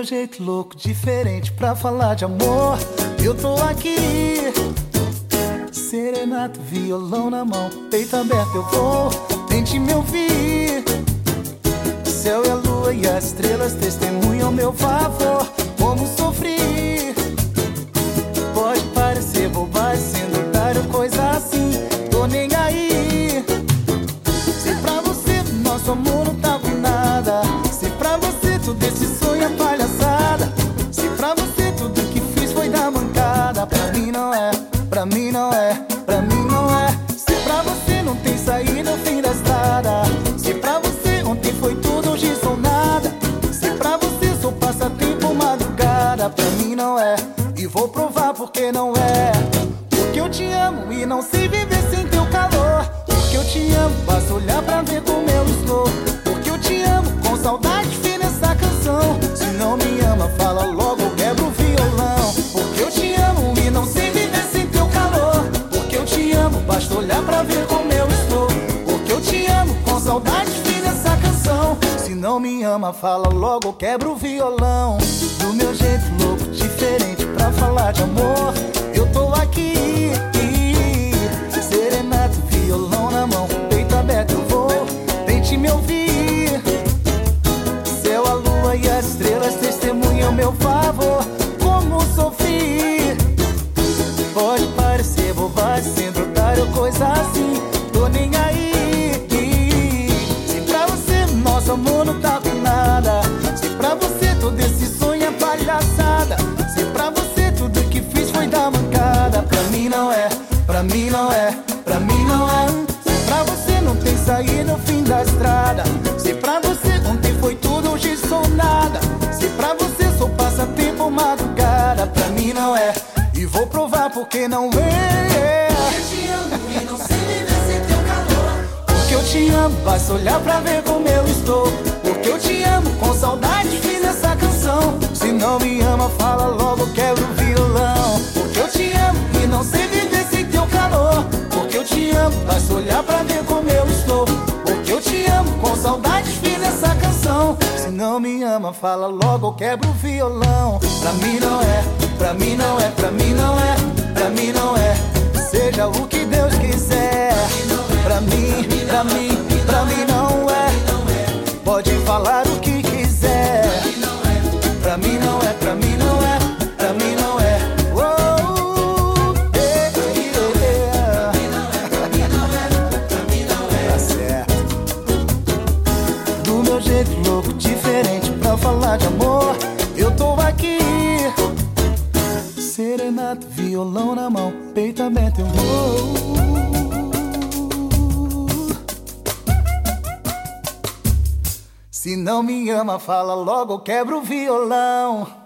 meu jeito louco, diferente pra falar de amor. Eu tô aqui, serenato, violão na mão, peito aberto eu vou, tente me ouvir. Céu e a lua e as estrelas testemunham meu favor, como sofri. Pode parecer bobagem, sendo otário, coisa assim, tô nem aí. Se pra você nosso amor não em nada, pra mim não é, pra mim não é. Se pra você não tem saída no fim da estrada, se pra você ontem foi tudo, hoje sou nada, se pra você sou passatempo madrugada, pra mim não é, e vou provar porque não é. Porque eu te amo e não sei viver não me ama, fala logo, eu quebro o violão. Do meu jeito louco, diferente pra falar de amor. Eu tô aqui, serenato, violão na mão, peito aberto eu vou, tente me ouvir. Mim não é, pra mim não é. Se pra você não tem saída no fim da estrada, se pra você ontem foi tudo, hoje sou nada, se pra você sou passatempo madrugada, pra mim não é, e vou provar porque não é. Porque eu te amo, basta olhar pra ver como eu estou. Porque eu te amo, com saudade fiz essa canção. Se não me ama, fala logo, quebra não me ama, fala logo, quebra o violão. Pra mim não é, pra mim não é, pra mim não é, pra mim não é. Seja o que Deus quiser. Pra mim, pra mim, pra mim não é. Pode falar o que quiser. Pra mim não é, jeito louco, diferente pra falar de amor. Eu tô aqui. Serenato, violão na mão, peito aberto eu vou. Se não me ama, fala logo, quebra o violão.